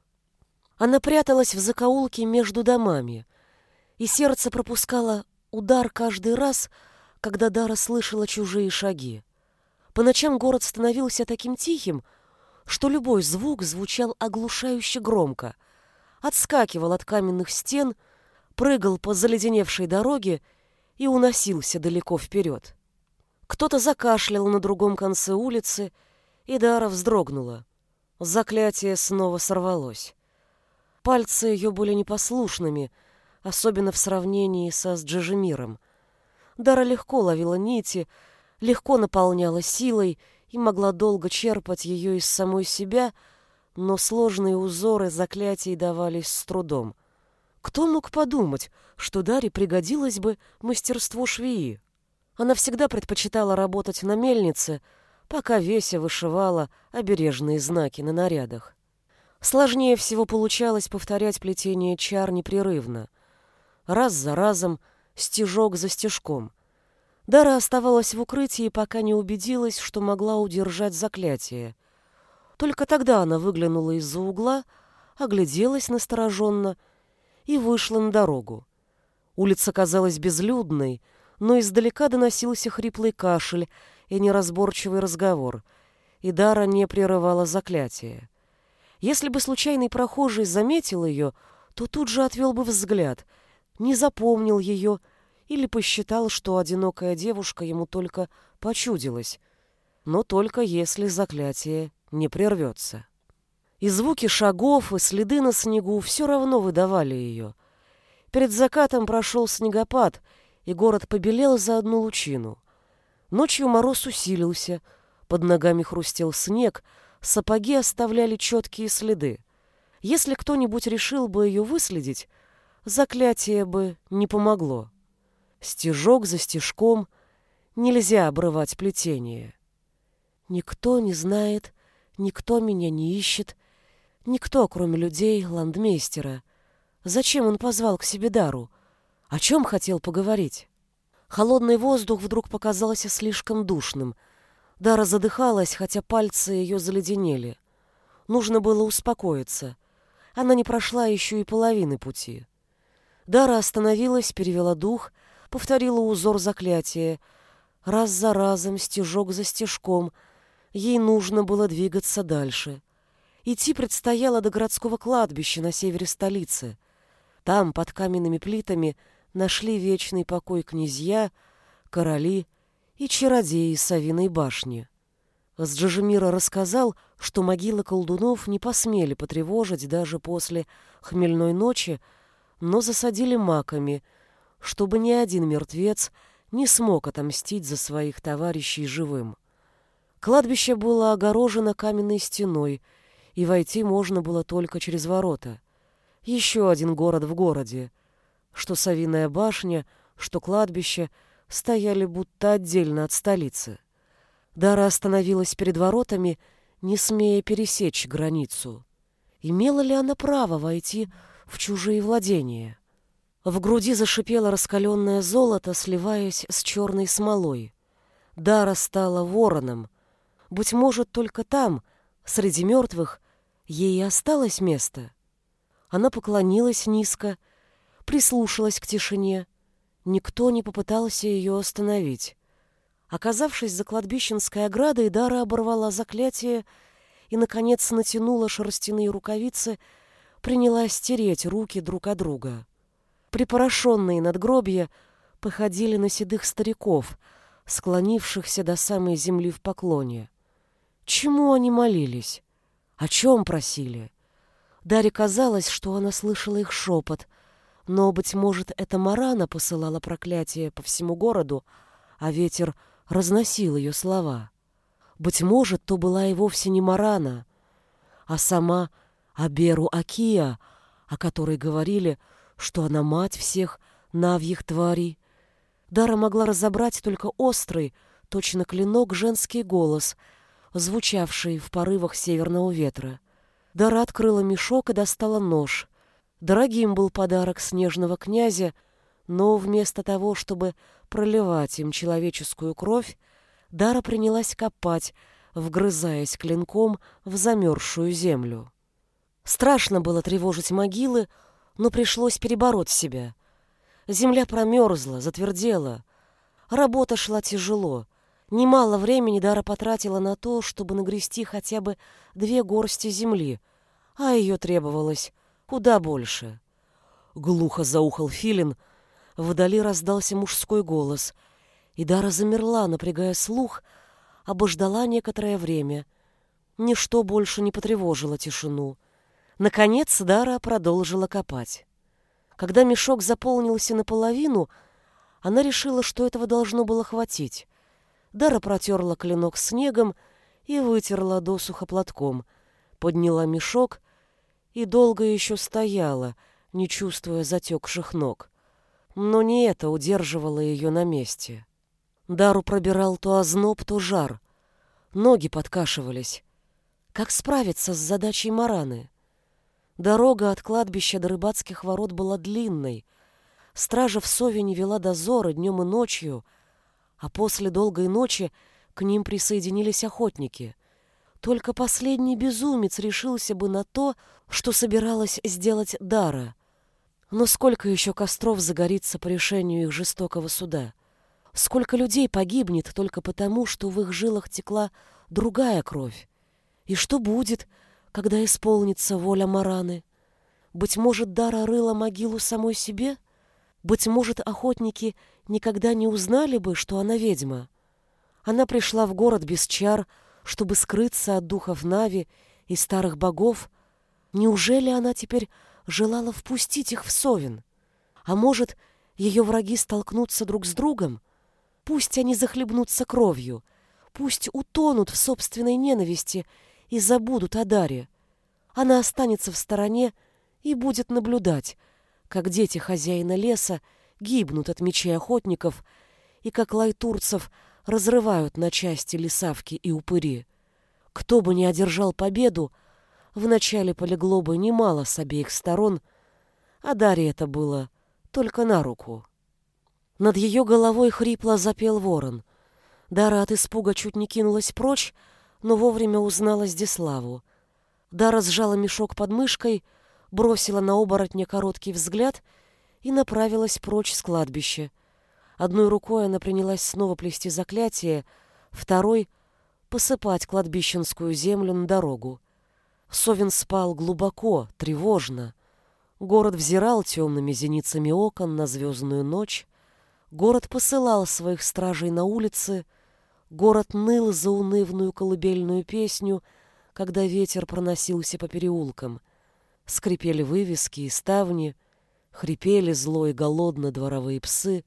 Она пряталась в закоулке между домами, и сердце пропускало удар каждый раз, когда Дара слышала чужие шаги. По ночам город становился таким тихим, что любой звук звучал оглушающе громко, отскакивал от каменных стен, прыгал по заледеневшей дороге и уносился далеко вперед. Кто-то закашлял на другом конце улицы, и Дара вздрогнула. Заклятие снова сорвалось. Пальцы ее были непослушными, особенно в сравнении со Сджижемиром. Дара легко ловила нити, легко наполняла силой и могла долго черпать ее из самой себя, но сложные узоры заклятий давались с трудом. Кто мог подумать, что Даре пригодилось бы мастерство швеи? Она всегда предпочитала работать на мельнице — пока Веся вышивала обережные знаки на нарядах. Сложнее всего получалось повторять плетение чар непрерывно. Раз за разом, стежок за стежком. Дара оставалась в укрытии, пока не убедилась, что могла удержать заклятие. Только тогда она выглянула из-за угла, огляделась настороженно и вышла на дорогу. Улица казалась безлюдной, но издалека доносился хриплый кашель, и неразборчивый разговор, и Дара не прерывала заклятие. Если бы случайный прохожий заметил ее, то тут же отвел бы взгляд, не запомнил ее или посчитал, что одинокая девушка ему только почудилась, но только если заклятие не прервется. И звуки шагов, и следы на снегу все равно выдавали ее. Перед закатом прошел снегопад, и город побелел за одну лучину — Ночью мороз усилился, под ногами хрустел снег, сапоги оставляли четкие следы. Если кто-нибудь решил бы ее выследить, заклятие бы не помогло. Стежок за стежком нельзя обрывать плетение. Никто не знает, никто меня не ищет, никто, кроме людей, ландмейстера. Зачем он позвал к себе Дару? О чем хотел поговорить? Холодный воздух вдруг показался слишком душным. Дара задыхалась, хотя пальцы ее заледенели. Нужно было успокоиться. Она не прошла еще и половины пути. Дара остановилась, перевела дух, повторила узор заклятия. Раз за разом, стежок за стежком. Ей нужно было двигаться дальше. Идти предстояло до городского кладбища на севере столицы. Там, под каменными плитами, нашли вечный покой князья, короли и чародеи Савиной башни. Сджижемира рассказал, что могилы колдунов не посмели потревожить даже после хмельной ночи, но засадили маками, чтобы ни один мертвец не смог отомстить за своих товарищей живым. Кладбище было огорожено каменной стеной, и войти можно было только через ворота. Еще один город в городе. Что Савиная башня, что кладбище стояли будто отдельно от столицы. Дара остановилась перед воротами, не смея пересечь границу. Имела ли она право войти в чужие владения? В груди зашипело раскаленное золото, сливаясь с черной смолой. Дара стала вороном. Быть может, только там, среди мертвых, ей и осталось место. Она поклонилась низко, прислушалась к тишине. Никто не попытался ее остановить. Оказавшись за кладбищенской оградой, Дара оборвала заклятие и, наконец, натянула шерстяные рукавицы, принялась стереть руки друг от друга. Припорошенные надгробья походили на седых стариков, склонившихся до самой земли в поклоне. Чему они молились? О чем просили? Даре казалось, что она слышала их шепот, но, быть может, это Марана посылала проклятие по всему городу, а ветер разносил ее слова. Быть может, то была и вовсе не Марана, а сама Аберу Акия, о которой говорили, что она мать всех навьих тварей. Дара могла разобрать только острый, точно клинок, женский голос, звучавший в порывах северного ветра. Дара открыла мешок и достала нож. Дорогим был подарок снежного князя, но вместо того, чтобы проливать им человеческую кровь, Дара принялась копать, вгрызаясь клинком в замерзшую землю. Страшно было тревожить могилы, но пришлось перебороть себя. Земля промерзла, затвердела. Работа шла тяжело. Немало времени Дара потратила на то, чтобы нагрести хотя бы две горсти земли, а ее требовалось куда больше. Глухо заухал филин, вдали раздался мужской голос, и Дара замерла, напрягая слух, обождала некоторое время. Ничто больше не потревожило тишину — Наконец Дара продолжила копать. Когда мешок заполнился наполовину, она решила, что этого должно было хватить. Дара протерла клинок снегом и вытерла досуха платком, подняла мешок и долго еще стояла, не чувствуя затекших ног. Но не это удерживало ее на месте. Дару пробирал то озноб, то жар. Ноги подкашивались. Как справиться с задачей Мараны? Дорога от кладбища до рыбацких ворот была длинной. Стража в Совине вела дозоры днем и ночью, а после долгой ночи к ним присоединились охотники. Только последний безумец решился бы на то, что собиралась сделать Дара. Но сколько еще костров загорится по решению их жестокого суда? Сколько людей погибнет только потому, что в их жилах текла другая кровь? И что будет, когда исполнится воля Мараны. Быть может, Дара рыла могилу самой себе? Быть может, охотники никогда не узнали бы, что она ведьма. Она пришла в город без чар, чтобы скрыться от духов Нави и старых богов. Неужели она теперь желала впустить их в Совин? А может, ее враги столкнутся друг с другом? Пусть они захлебнутся кровью, пусть утонут в собственной ненависти и забудут о Даре. Она останется в стороне и будет наблюдать, как дети хозяина леса гибнут от мечей охотников и как лайтурцев разрывают на части лесавки и упыри. Кто бы ни одержал победу, вначале полегло бы немало с обеих сторон, а Даре это было только на руку. Над ее головой хрипло запел ворон. Дара от испуга чуть не кинулась прочь, но вовремя узнала Здиславу. Дара сжала мешок под мышкой, бросила на оборотня короткий взгляд и направилась прочь с кладбища. Одной рукой она принялась снова плести заклятие, второй — посыпать кладбищенскую землю на дорогу. Совин спал глубоко, тревожно. Город взирал темными зеницами окон на звездную ночь. Город посылал своих стражей на улицы. Город ныл за унывную колыбельную песню, когда ветер проносился по переулкам. Скрипели вывески и ставни, хрипели зло и голодно дворовые псы,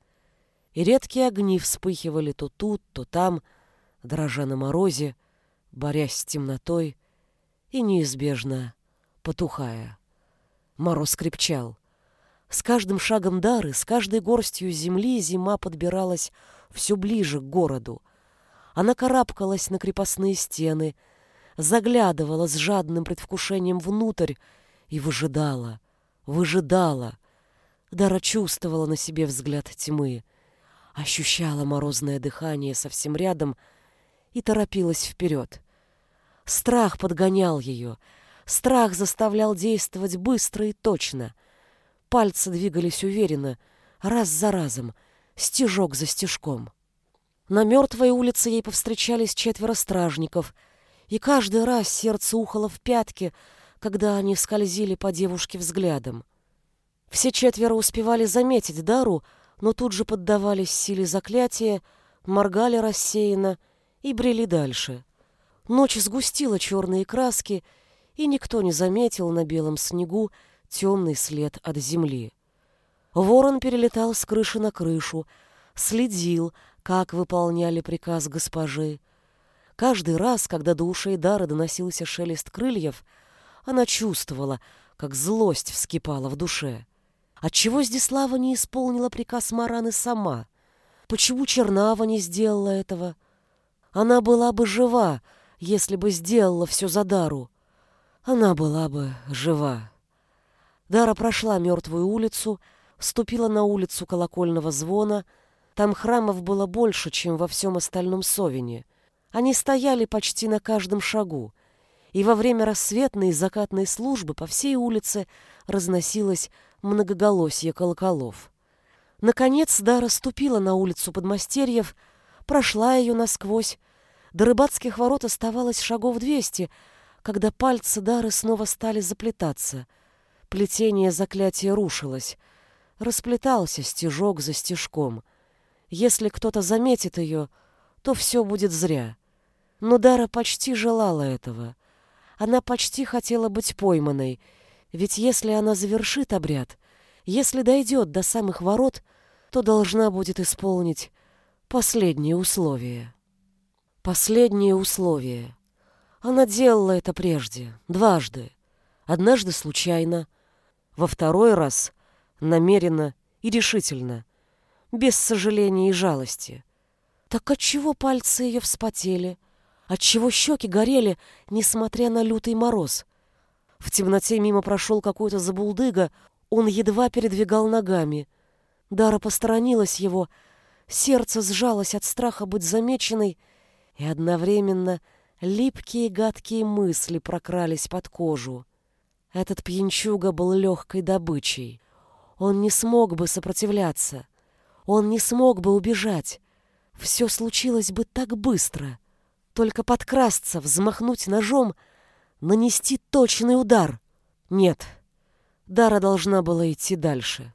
и редкие огни вспыхивали то тут, то там, дрожа на морозе, борясь с темнотой и неизбежно потухая. Мороз крепчал. С каждым шагом дары, с каждой горстью земли зима подбиралась все ближе к городу. Она карабкалась на крепостные стены, заглядывала с жадным предвкушением внутрь и выжидала, выжидала. Дара чувствовала на себе взгляд тьмы, ощущала морозное дыхание совсем рядом и торопилась вперед. Страх подгонял ее. Страх заставлял действовать быстро и точно. Пальцы двигались уверенно, раз за разом, стежок за стежком. На мертвой улице ей повстречались четверо стражников, и каждый раз сердце ухало в пятки, когда они скользили по девушке взглядом. Все четверо успевали заметить Дару, но тут же поддавались силе заклятия, моргали рассеянно и брели дальше. Ночь сгустила черные краски, и никто не заметил на белом снегу темный след от земли. Ворон перелетал с крыши на крышу, следил, как выполняли приказ госпожи. Каждый раз, когда до ушей Дары доносился шелест крыльев, она чувствовала, как злость вскипала в душе. Отчего Здислава не исполнила приказ Мараны сама? Почему Чернава не сделала этого? Она была бы жива, если бы сделала все за Дару. Она была бы жива. Дара прошла мертвую улицу, вступила на улицу колокольного звона. Там храмов было больше, чем во всем остальном Совине. Они стояли почти на каждом шагу, и во время рассветной и закатной службы по всей улице разносилось многоголосие колоколов. Наконец Дара ступила на улицу подмастерьев, прошла ее насквозь, до рыбацких ворот оставалось шагов двести, когда пальцы Дары снова стали заплетаться. Плетение заклятия рушилось. Расплетался стежок за стежком. Если кто-то заметит ее, то все будет зря. Но Дара почти желала этого. Она почти хотела быть пойманной, ведь если она завершит обряд, если дойдет до самых ворот, то должна будет исполнить последние условия. Последнее условие. Она делала это прежде, дважды. Однажды случайно, во второй раз намеренно и решительно, без сожаления и жалости. Так отчего пальцы ее вспотели? Отчего щеки горели, несмотря на лютый мороз? В темноте мимо прошел какой-то забулдыга, он едва передвигал ногами. Дара посторонилась его, сердце сжалось от страха быть замеченной, и одновременно липкие гадкие мысли прокрались под кожу. Этот пьянчуга был легкой добычей. Он не смог бы сопротивляться. Он не смог бы убежать. Все случилось бы так быстро. Только подкрасться, взмахнуть ножом, нанести точный удар. Нет, Дара должна была идти дальше.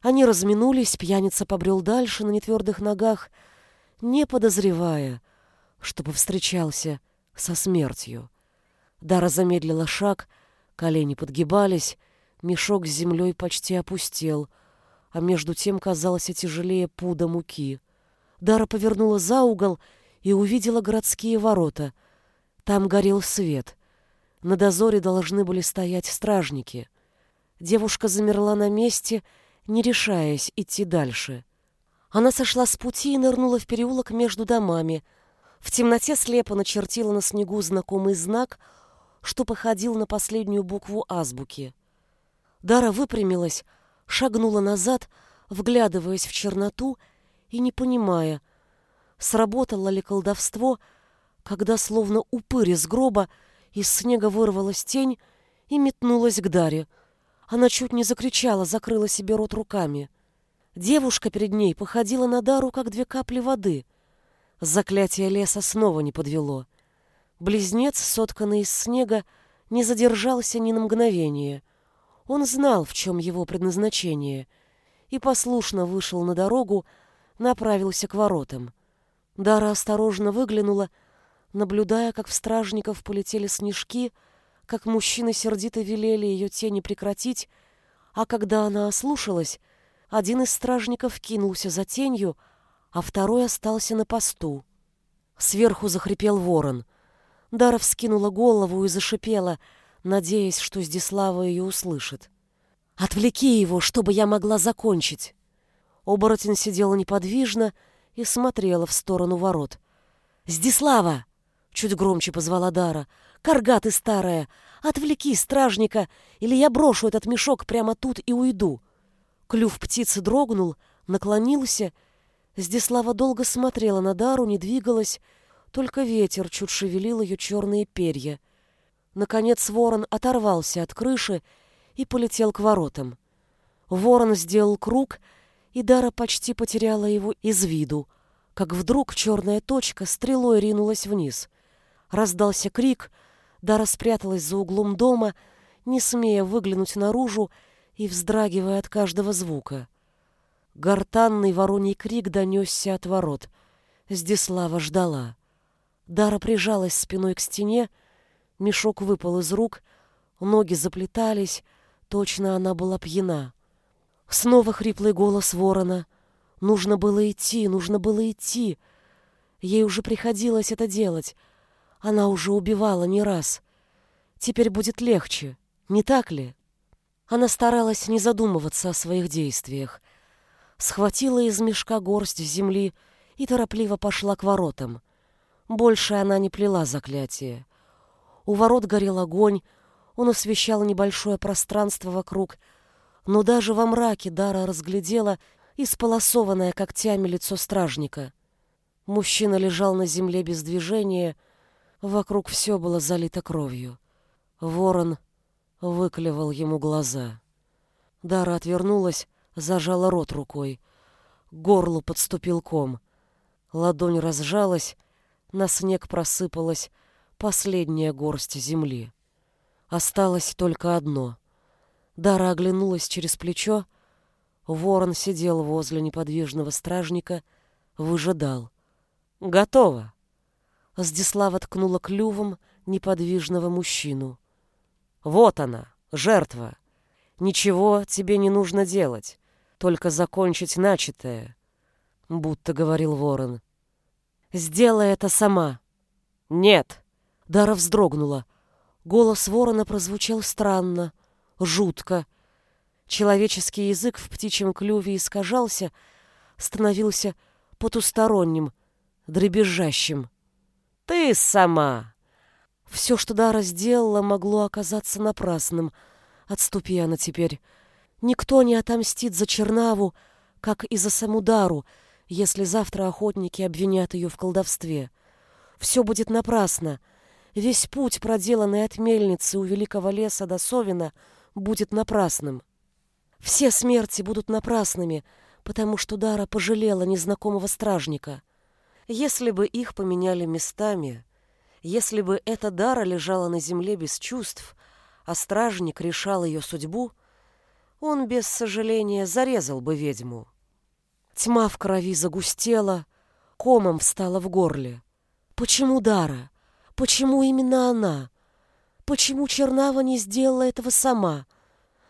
Они разминулись, пьяница побрел дальше на нетвердых ногах, не подозревая, чтобы встречался со смертью. Дара замедлила шаг, колени подгибались, мешок с землей почти опустел, а между тем казалось тяжелее пуда муки. Дара повернула за угол и увидела городские ворота. Там горел свет. На дозоре должны были стоять стражники. Девушка замерла на месте, не решаясь идти дальше. Она сошла с пути и нырнула в переулок между домами — в темноте слепо начертила на снегу знакомый знак, что походил на последнюю букву азбуки. Дара выпрямилась, шагнула назад, вглядываясь в черноту и не понимая, сработало ли колдовство, когда словно упырь из гроба из снега вырвалась тень и метнулась к Даре. Она чуть не закричала, закрыла себе рот руками. Девушка перед ней походила на Дару, как две капли воды — Заклятие леса снова не подвело. Близнец, сотканный из снега, не задержался ни на мгновение. Он знал, в чем его предназначение, и послушно вышел на дорогу, направился к воротам. Дара осторожно выглянула, наблюдая, как в стражников полетели снежки, как мужчины сердито велели ее тени прекратить, а когда она ослушалась, один из стражников кинулся за тенью, а второй остался на посту. Сверху захрипел ворон. Дара вскинула голову и зашипела, надеясь, что Здислава ее услышит. «Отвлеки его, чтобы я могла закончить!» Оборотень сидела неподвижно и смотрела в сторону ворот. «Здислава!» — чуть громче позвала Дара. «Карга ты старая! Отвлеки стражника, или я брошу этот мешок прямо тут и уйду!» Клюв птицы дрогнул, наклонился. Здислава долго смотрела на Дару, не двигалась, только ветер чуть шевелил ее черные перья. Наконец ворон оторвался от крыши и полетел к воротам. Ворон сделал круг — и Дара почти потеряла его из виду, как вдруг черная точка стрелой ринулась вниз. Раздался крик, Дара спряталась за углом дома, не смея выглянуть наружу и вздрагивая от каждого звука. Гортанный вороний крик донесся от ворот. Здислава ждала. Дара прижалась спиной к стене, мешок выпал из рук, ноги заплетались, точно она была пьяна. Снова хриплый голос ворона. Нужно было идти, нужно было идти. Ей уже приходилось это делать. Она уже убивала не раз. Теперь будет легче, не так ли? Она старалась не задумываться о своих действиях. Схватила из мешка горсть земли и торопливо пошла к воротам. Больше она не плела заклятие. У ворот горел огонь, он освещал небольшое пространство вокруг, но даже во мраке Дара разглядела исполосованное когтями лицо стражника. Мужчина лежал на земле без движения, вокруг все было залито кровью. Ворон выклевал ему глаза. Дара отвернулась, зажала рот рукой. К горлу подступил ком. Ладонь разжалась, на снег просыпалась последняя горсть земли. Осталось только одно — Дара оглянулась через плечо. Ворон сидел возле неподвижного стражника, выжидал. «Готово!» Здислава ткнула клювом неподвижного мужчину. «Вот она, жертва! Ничего тебе не нужно делать, только закончить начатое», — будто говорил ворон. «Сделай это сама». «Нет!» — Дара вздрогнула. Голос ворона прозвучал странно — жутко. Человеческий язык в птичьем клюве искажался, становился потусторонним, дребезжащим. «Ты сама!» Все, что Дара сделала, могло оказаться напрасным. Отступи она теперь. Никто не отомстит за Чернаву, как и за саму Дару, если завтра охотники обвинят ее в колдовстве. Все будет напрасно. Весь путь, проделанный от мельницы у Великого леса до Совина — будет напрасным. Все смерти будут напрасными, потому что Дара пожалела незнакомого стражника. Если бы их поменяли местами, если бы эта Дара лежала на земле без чувств, а стражник решал ее судьбу, он без сожаления зарезал бы ведьму. Тьма в крови загустела, комом встала в горле. Почему Дара? Почему именно она? Почему Чернава не сделала этого сама?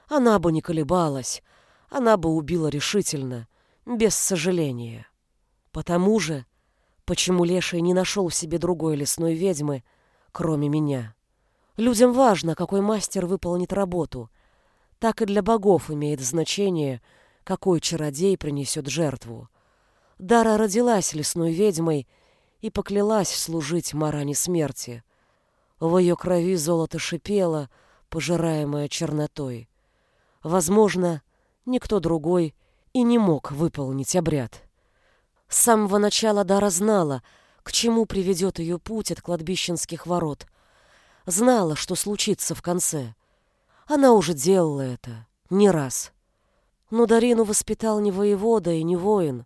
Она бы не колебалась, она бы убила решительно, без сожаления. Потому же, почему Леший не нашел себе другой лесной ведьмы, кроме меня? Людям важно, какой мастер выполнит работу. Так и для богов имеет значение, какой чародей принесет жертву. Дара родилась лесной ведьмой и поклялась служить Маране смерти — в ее крови золото шипело, пожираемое чернотой. Возможно, никто другой и не мог выполнить обряд. С самого начала Дара знала, к чему приведет ее путь от кладбищенских ворот. Знала, что случится в конце. Она уже делала это не раз. Но Дарину воспитал не воевода и не воин.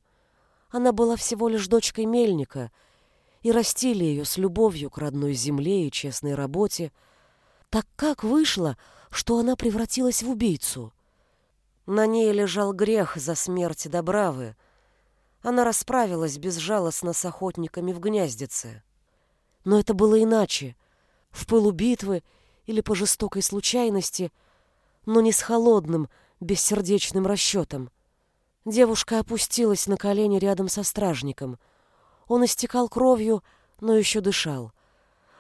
Она была всего лишь дочкой мельника — и растили ее с любовью к родной земле и честной работе, Так как вышло, что она превратилась в убийцу? На ней лежал грех за смерть Добравы. Она расправилась безжалостно с охотниками в гнездице. Но это было иначе. В пылу битвы или по жестокой случайности, но не с холодным, бессердечным расчетом. Девушка опустилась на колени рядом со стражником. Он истекал кровью, но еще дышал.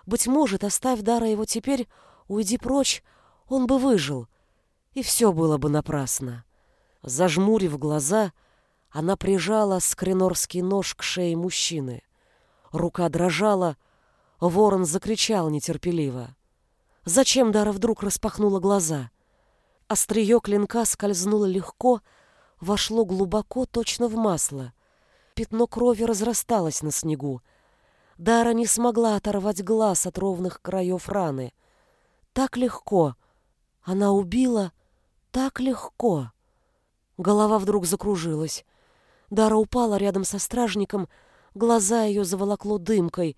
Быть может, оставь Дара его теперь, уйди прочь, он бы выжил — и все было бы напрасно. Зажмурив глаза, она прижала скринорский нож к шее мужчины. Рука дрожала, ворон закричал нетерпеливо. Зачем Дара вдруг распахнула глаза? Острие клинка скользнуло легко, вошло глубоко, точно в масло. Пятно крови разрасталось на снегу. Дара не смогла оторвать глаз от ровных краев раны. Так легко. Она убила так легко. Голова вдруг закружилась. Дара упала рядом со стражником, глаза ее заволокло дымкой,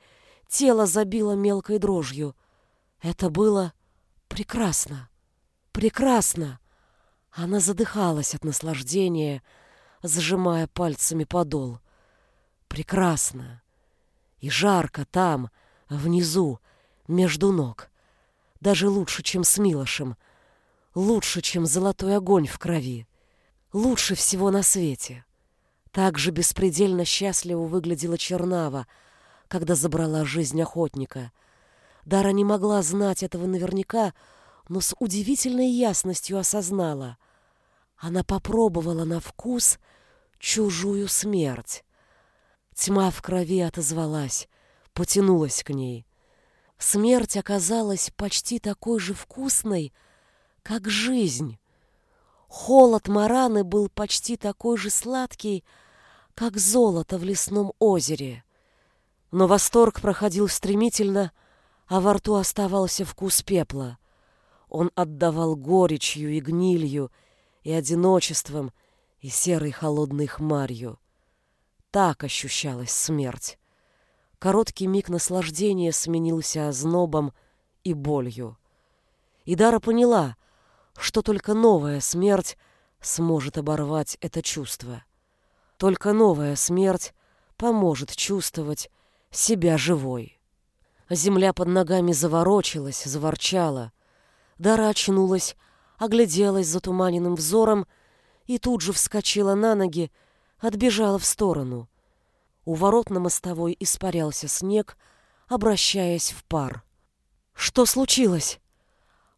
тело забило мелкой дрожью. Это было прекрасно. Прекрасно. Она задыхалась от наслаждения, сжимая пальцами подол. Прекрасно. И жарко там, внизу, между ног. Даже лучше, чем с Милошем — лучше, чем золотой огонь в крови, лучше всего на свете. Так же беспредельно счастливо выглядела Чернава, когда забрала жизнь охотника. Дара не могла знать этого наверняка, но с удивительной ясностью осознала. Она попробовала на вкус чужую смерть. Тьма в крови отозвалась, потянулась к ней. Смерть оказалась почти такой же вкусной, как жизнь. Холод Мараны был почти такой же сладкий, как золото в лесном озере. Но восторг проходил стремительно, а во рту оставался вкус пепла. Он отдавал горечью и гнилью, и одиночеством, и серой холодной хмарью. Так ощущалась смерть. Короткий миг наслаждения сменился ознобом и болью. И Дара поняла, что только новая смерть сможет оборвать это чувство. Только новая смерть поможет чувствовать себя живой. Земля под ногами заворочилась, заворчала. Дара очнулась, огляделась затуманенным взором и тут же вскочила на ноги, отбежала в сторону. У ворот на мостовой испарялся снег, обращаясь в пар. «Что случилось?»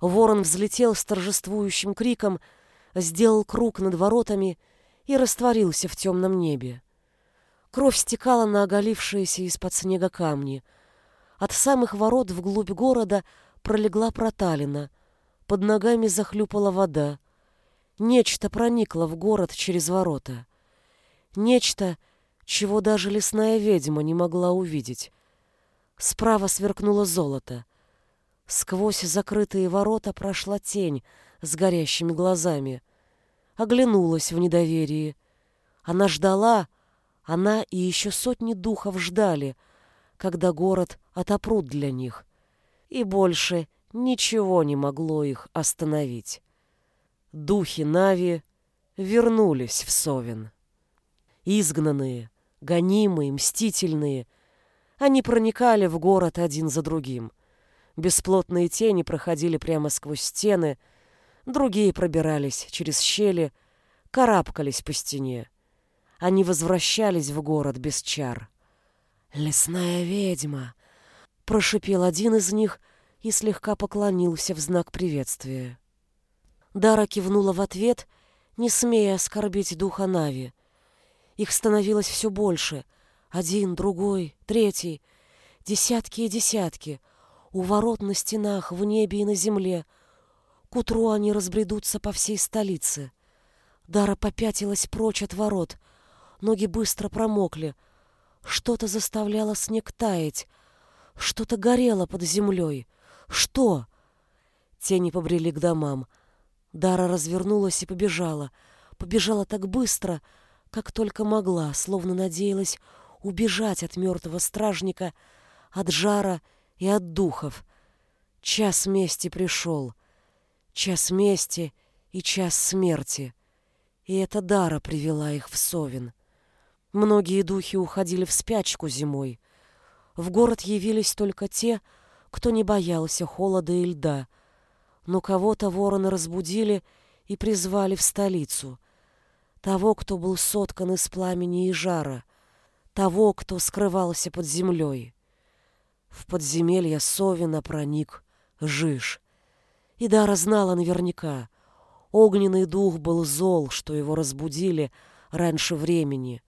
Ворон взлетел с торжествующим криком, сделал круг над воротами и растворился в темном небе. Кровь стекала на оголившиеся из-под снега камни. От самых ворот вглубь города пролегла проталина. Под ногами захлюпала вода. Нечто проникло в город через ворота. Нечто, чего даже лесная ведьма не могла увидеть. Справа сверкнуло золото. Сквозь закрытые ворота прошла тень с горящими глазами. Оглянулась в недоверии. Она ждала, она и еще сотни духов ждали, когда город отопрут для них. И больше ничего не могло их остановить. Духи Нави вернулись в Совин. Изгнанные, гонимые, мстительные, они проникали в город один за другим — Бесплотные тени проходили прямо сквозь стены, другие пробирались через щели, карабкались по стене. Они возвращались в город без чар. «Лесная ведьма!» — прошипел один из них и слегка поклонился в знак приветствия. Дара кивнула в ответ, не смея оскорбить духа Нави. Их становилось все больше. Один, другой, третий. Десятки и десятки — у ворот на стенах, в небе и на земле. К утру они разбредутся по всей столице. Дара попятилась прочь от ворот. Ноги быстро промокли. Что-то заставляло снег таять. Что-то горело под землей. Что? Тени побрели к домам. Дара развернулась и побежала. Побежала так быстро, как только могла, словно надеялась убежать от мертвого стражника, от жара и от духов. Час мести пришел, час мести и час смерти. И эта дара привела их в Совин. Многие духи уходили в спячку зимой. В город явились только те, кто не боялся холода и льда, но кого-то вороны разбудили и призвали в столицу. Того, кто был соткан из пламени и жара, того, кто скрывался под землей. В подземелье Совина проник Жиж. И Дара знала наверняка. Огненный дух был зол, что его разбудили раньше времени.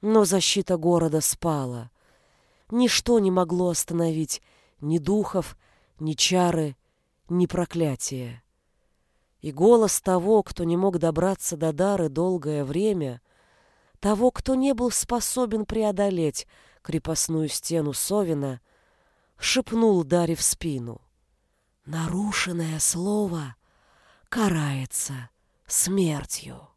Но защита города спала. Ничто не могло остановить ни духов, ни чары, ни проклятия. И голос того, кто не мог добраться до Дары долгое время, того, кто не был способен преодолеть крепостную стену Совина, шепнул Даре в спину. «Нарушенное слово карается смертью».